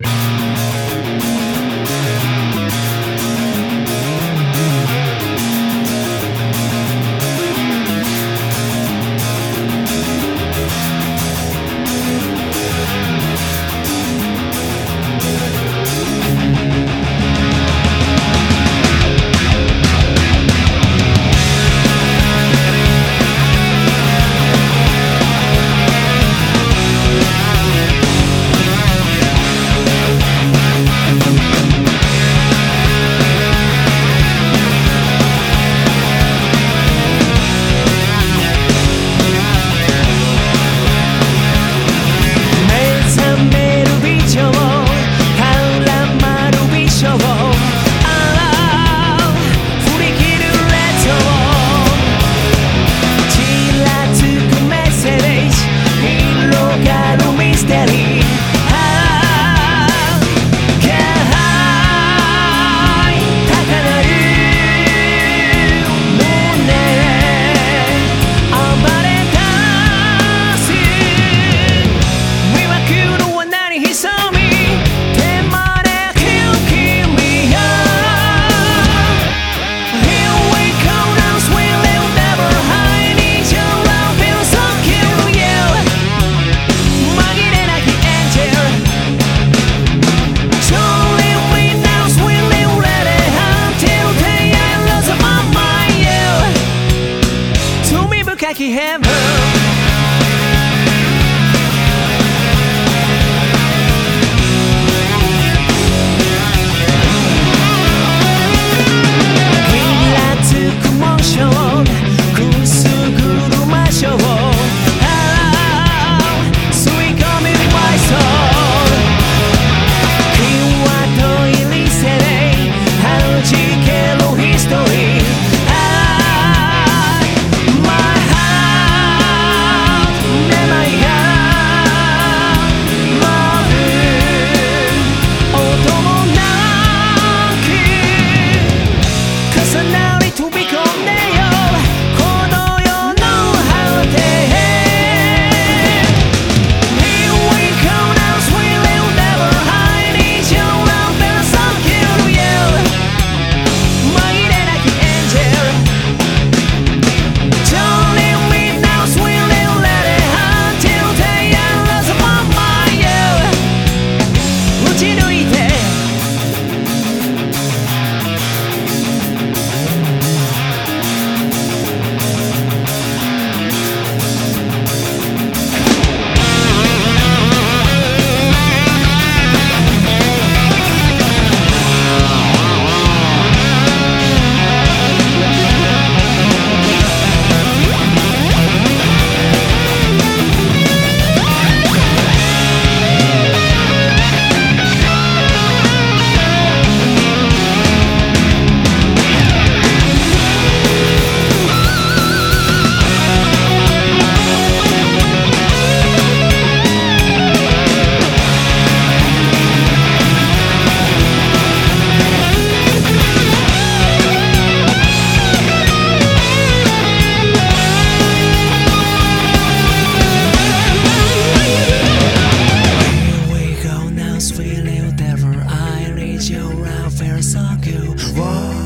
you. feeling whatever I reach your welfare circle. Whoa.